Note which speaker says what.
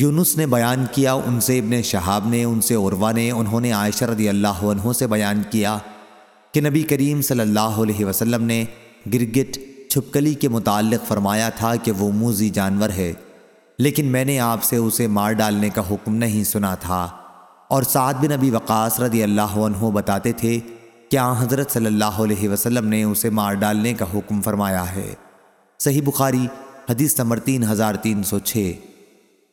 Speaker 1: یونس نے بیان کیا، ان سے ابن شہاب نے، ان سے عروا نے، انہوں نے عائشہ رضی اللہ عنہ سے بیان کیا کہ نبی کریم صلی اللہ علیہ وسلم نے گرگٹ چھپکلی کے متعلق فرمایا تھا کہ وہ موزی جانور ہے، لیکن میں نے آپ سے اسے مار ڈالنے کا حکم نہیں سنا تھا۔ اور سعد بن ابی وقاص رضی اللہ عنہ بتاتے تھے کہ آن حضرت صلی اللہ علیہ وسلم نے اسے مار ڈالنے کا حکم فرمایا ہے۔ صحیح بخاری، حدیث نمبر تین ہزار تین سو چھ۔